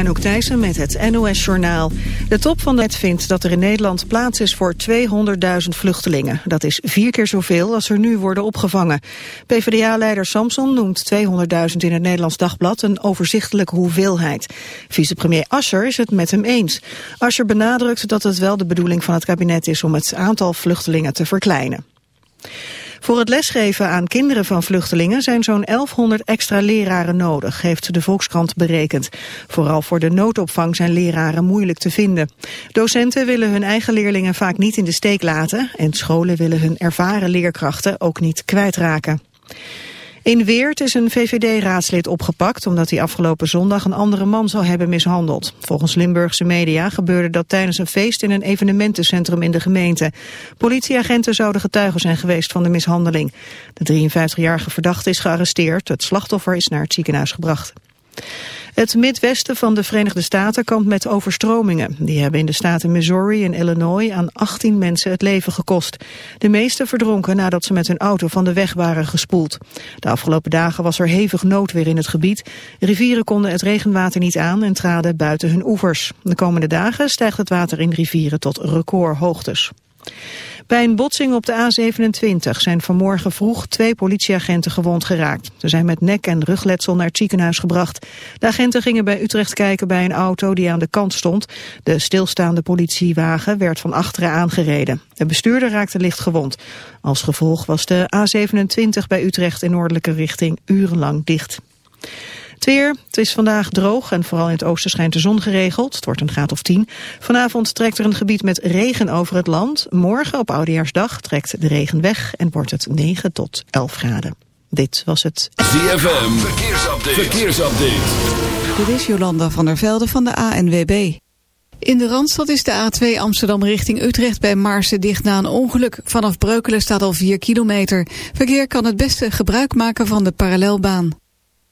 Anouk Thijssen met het NOS-journaal. De top van de wet vindt dat er in Nederland plaats is voor 200.000 vluchtelingen. Dat is vier keer zoveel als er nu worden opgevangen. PvdA-leider Samson noemt 200.000 in het Nederlands Dagblad een overzichtelijke hoeveelheid. Vicepremier Ascher is het met hem eens. Ascher benadrukt dat het wel de bedoeling van het kabinet is om het aantal vluchtelingen te verkleinen. Voor het lesgeven aan kinderen van vluchtelingen zijn zo'n 1100 extra leraren nodig, heeft de Volkskrant berekend. Vooral voor de noodopvang zijn leraren moeilijk te vinden. Docenten willen hun eigen leerlingen vaak niet in de steek laten en scholen willen hun ervaren leerkrachten ook niet kwijtraken. In Weert is een VVD-raadslid opgepakt omdat hij afgelopen zondag een andere man zou hebben mishandeld. Volgens Limburgse media gebeurde dat tijdens een feest in een evenementencentrum in de gemeente. Politieagenten zouden getuigen zijn geweest van de mishandeling. De 53-jarige verdachte is gearresteerd. Het slachtoffer is naar het ziekenhuis gebracht. Het Midwesten van de Verenigde Staten kampt met overstromingen. Die hebben in de staten Missouri en Illinois aan 18 mensen het leven gekost. De meeste verdronken nadat ze met hun auto van de weg waren gespoeld. De afgelopen dagen was er hevig noodweer in het gebied. Rivieren konden het regenwater niet aan en traden buiten hun oevers. De komende dagen stijgt het water in rivieren tot recordhoogtes. Bij een botsing op de A27 zijn vanmorgen vroeg twee politieagenten gewond geraakt. Ze zijn met nek- en rugletsel naar het ziekenhuis gebracht. De agenten gingen bij Utrecht kijken bij een auto die aan de kant stond. De stilstaande politiewagen werd van achteren aangereden. De bestuurder raakte licht gewond. Als gevolg was de A27 bij Utrecht in noordelijke richting urenlang dicht. Het weer, het is vandaag droog en vooral in het oosten schijnt de zon geregeld. Het wordt een graad of 10. Vanavond trekt er een gebied met regen over het land. Morgen op Oudejaarsdag trekt de regen weg en wordt het 9 tot 11 graden. Dit was het... ZFM, verkeersupdate. verkeersupdate. Dit is Jolanda van der Velde van de ANWB. In de Randstad is de A2 Amsterdam richting Utrecht bij Maarsen dicht na een ongeluk. Vanaf Breukelen staat al 4 kilometer. Verkeer kan het beste gebruik maken van de parallelbaan.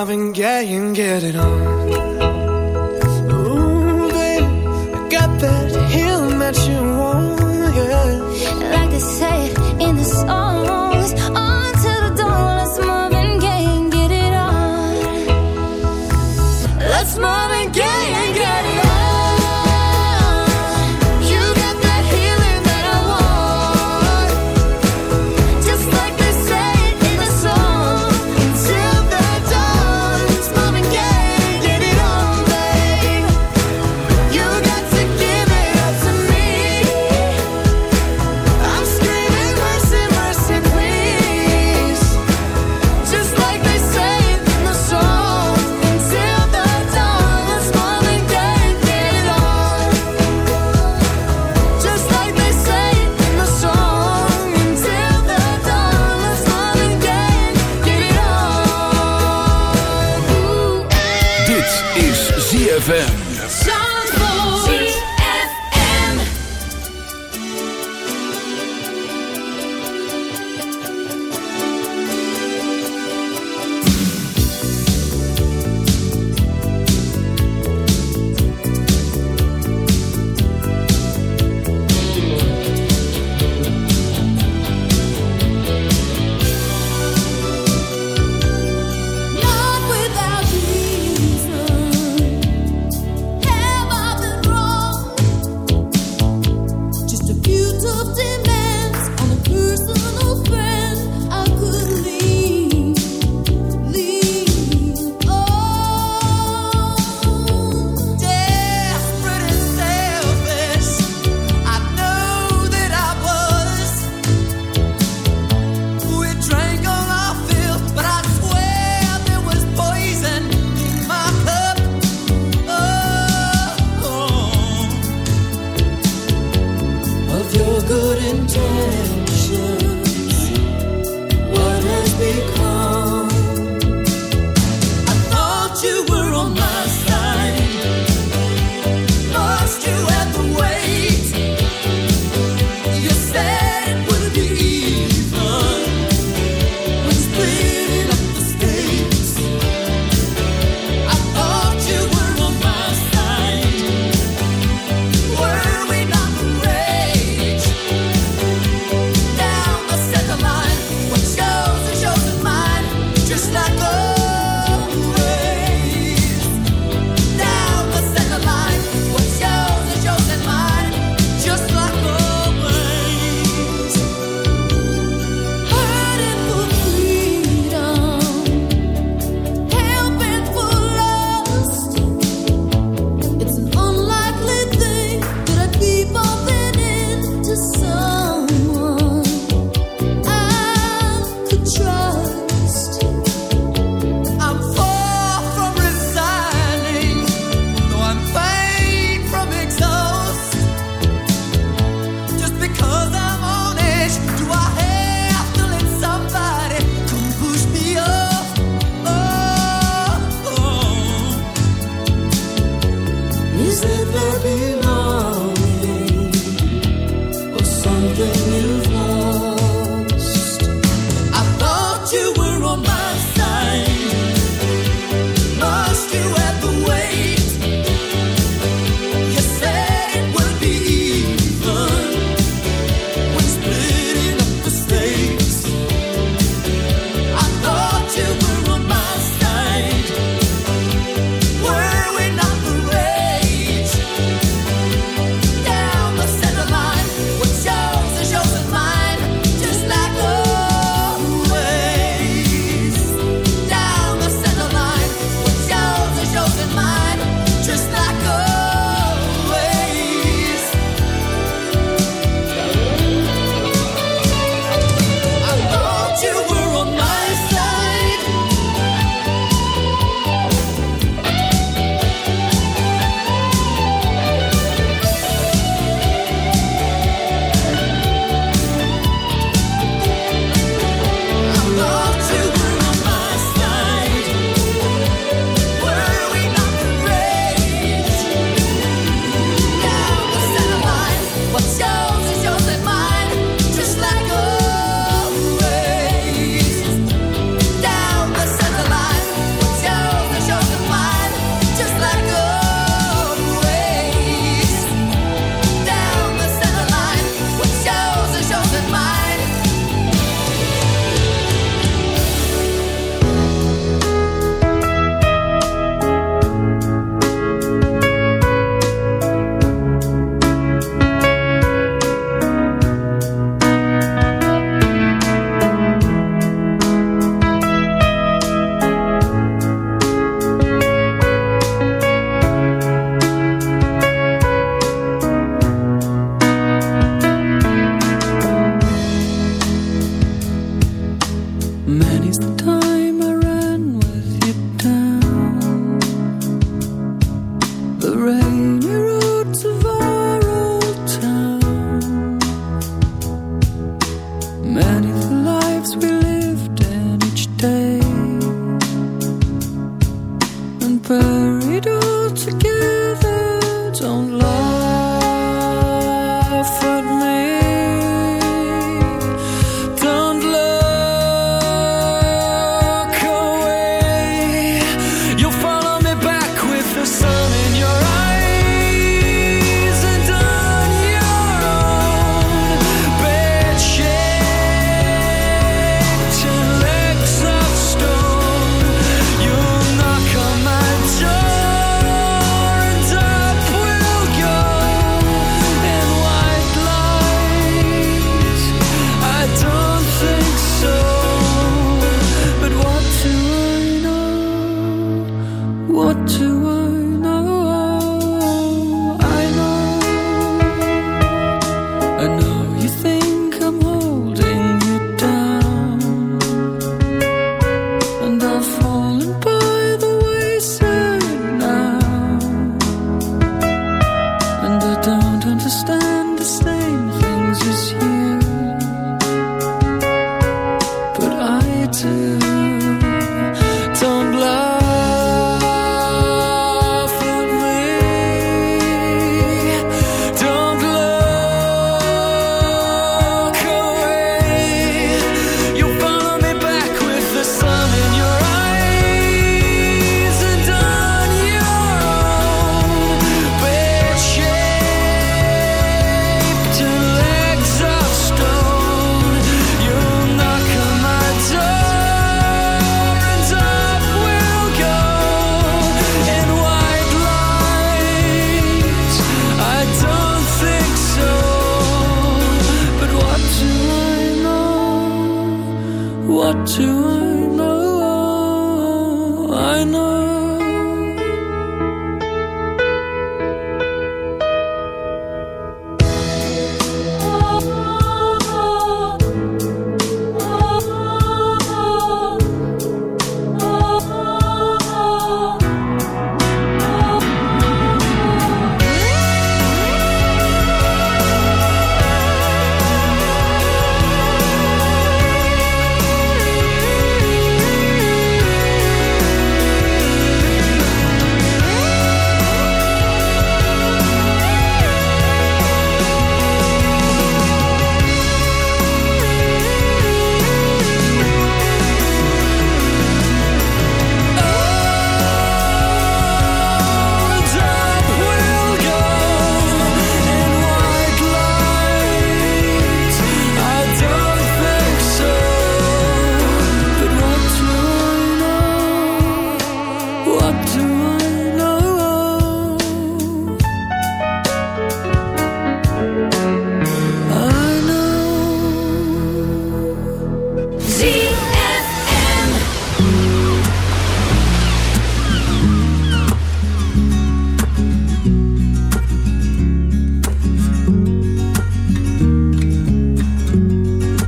loving, yeah, you can get it on. Ooh, baby, I got that.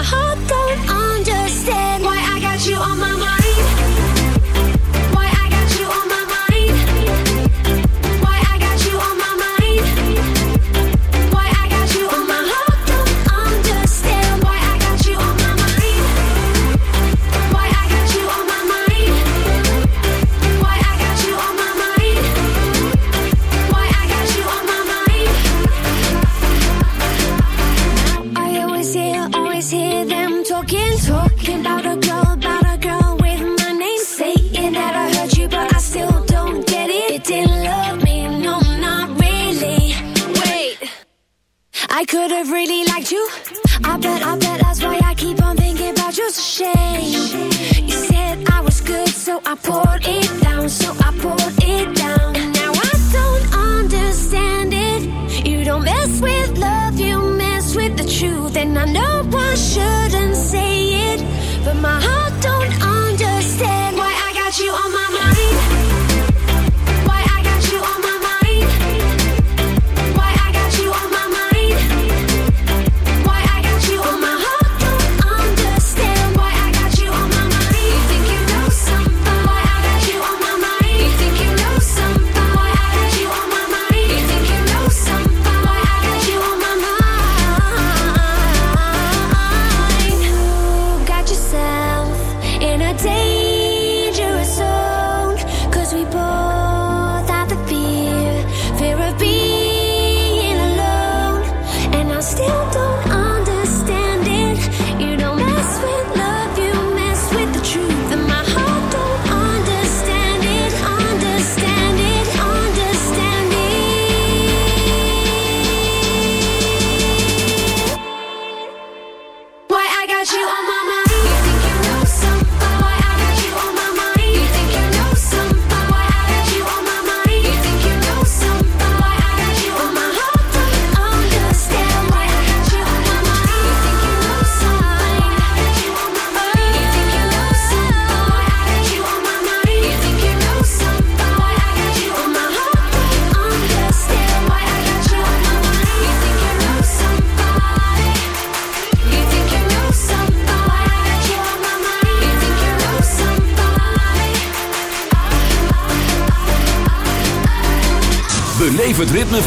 My heart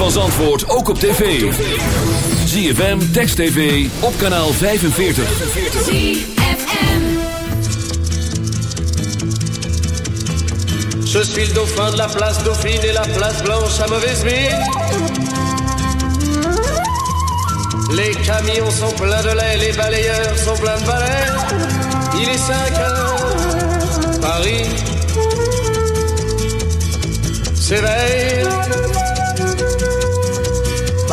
van Zandvoort ook op tv. ZFM, Text TV, op kanaal 45. Je suis le dauphin de la place Dauphine et la place Blanche à mauvaise mine. Les camions sont pleins de lait, les balayeurs sont pleins de balais. Il est 5 heures, Paris s'éveille.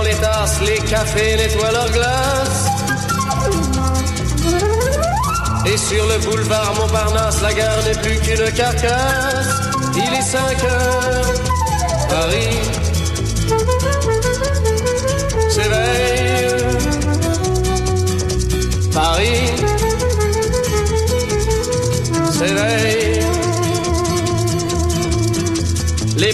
Les tasses, les cafés nettoient leurs glaces. Et sur le boulevard Montparnasse, la gare n'est plus qu'une carcasse. Il est 5 heures, Paris s'éveille. Paris s'éveille.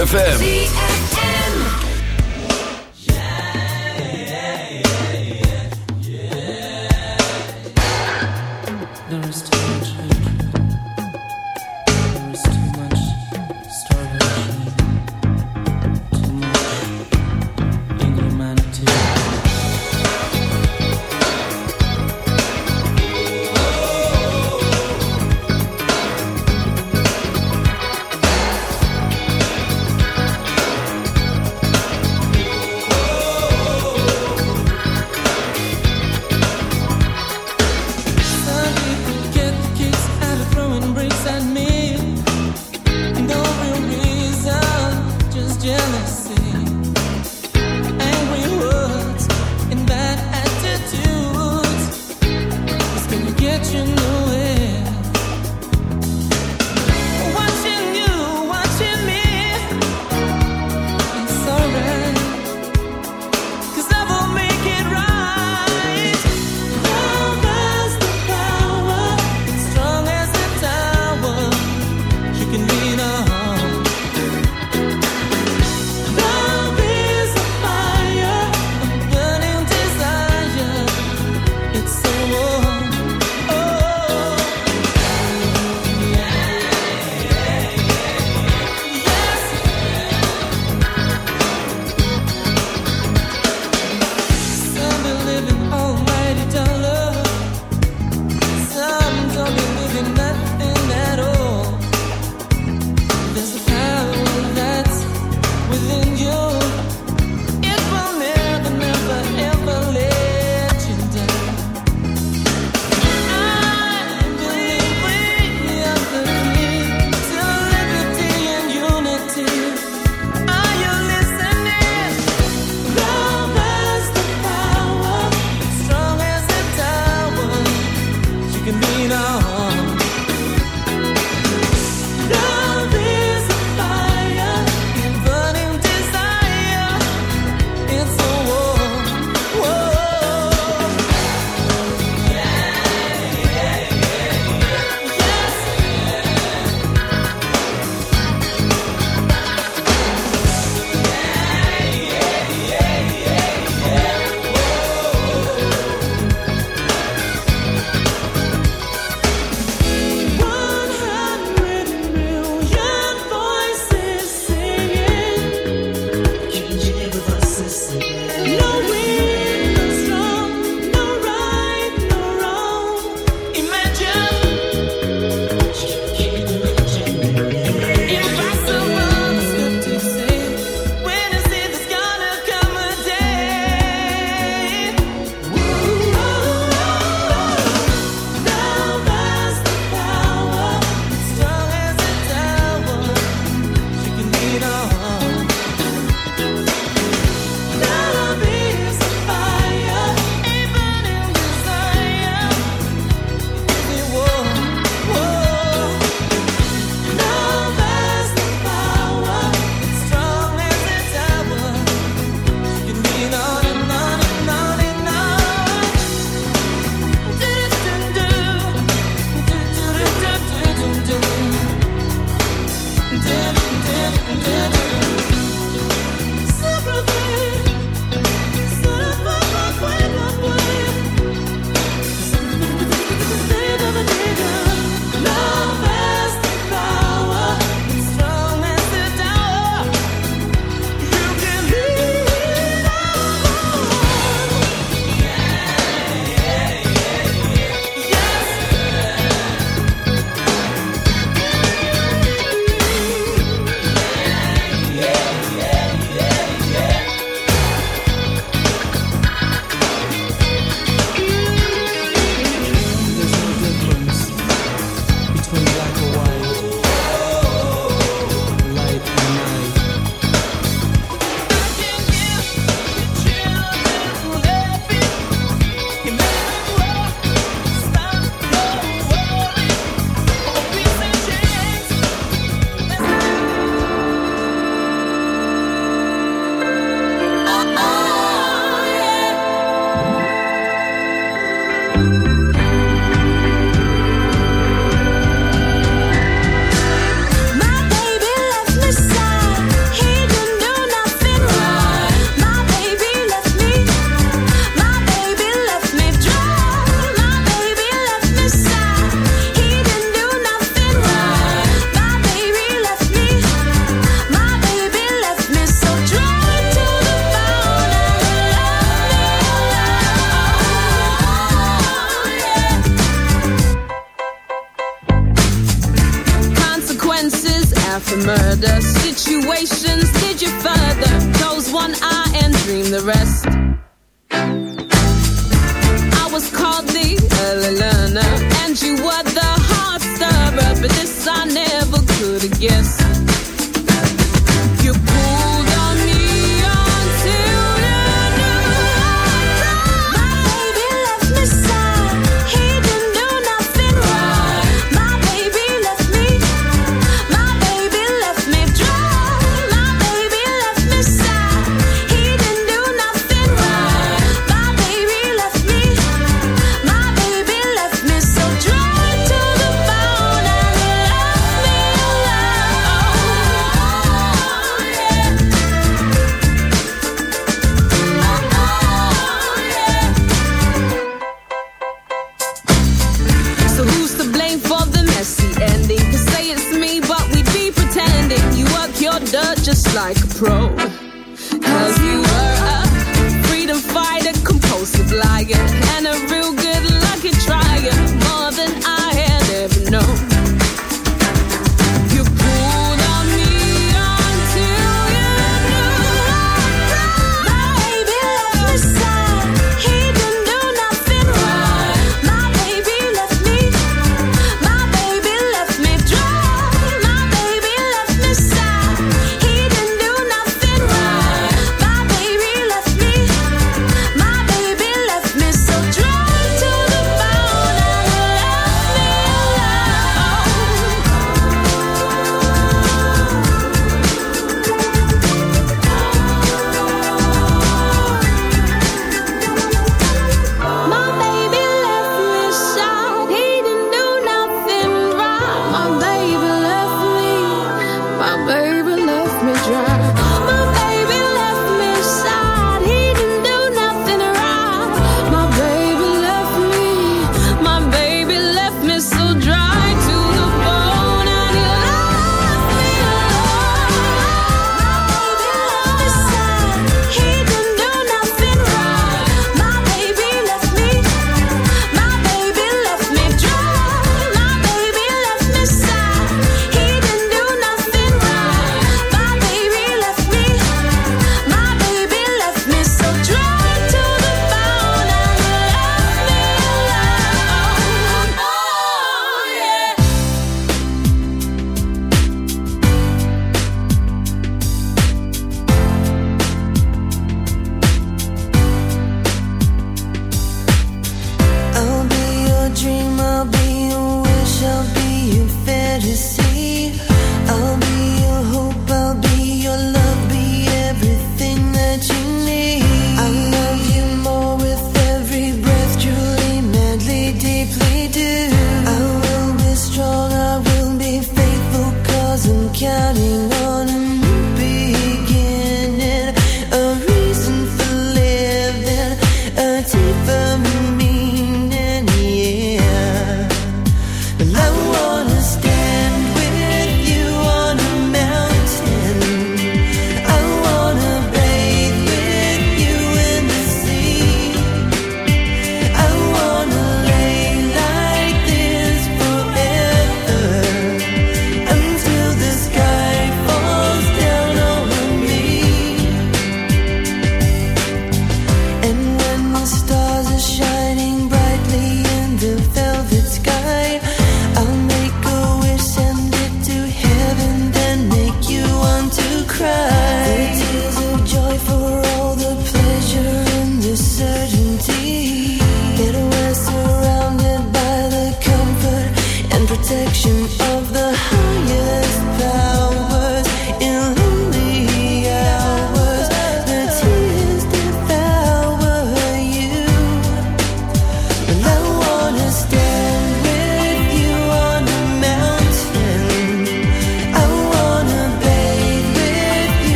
ZFM.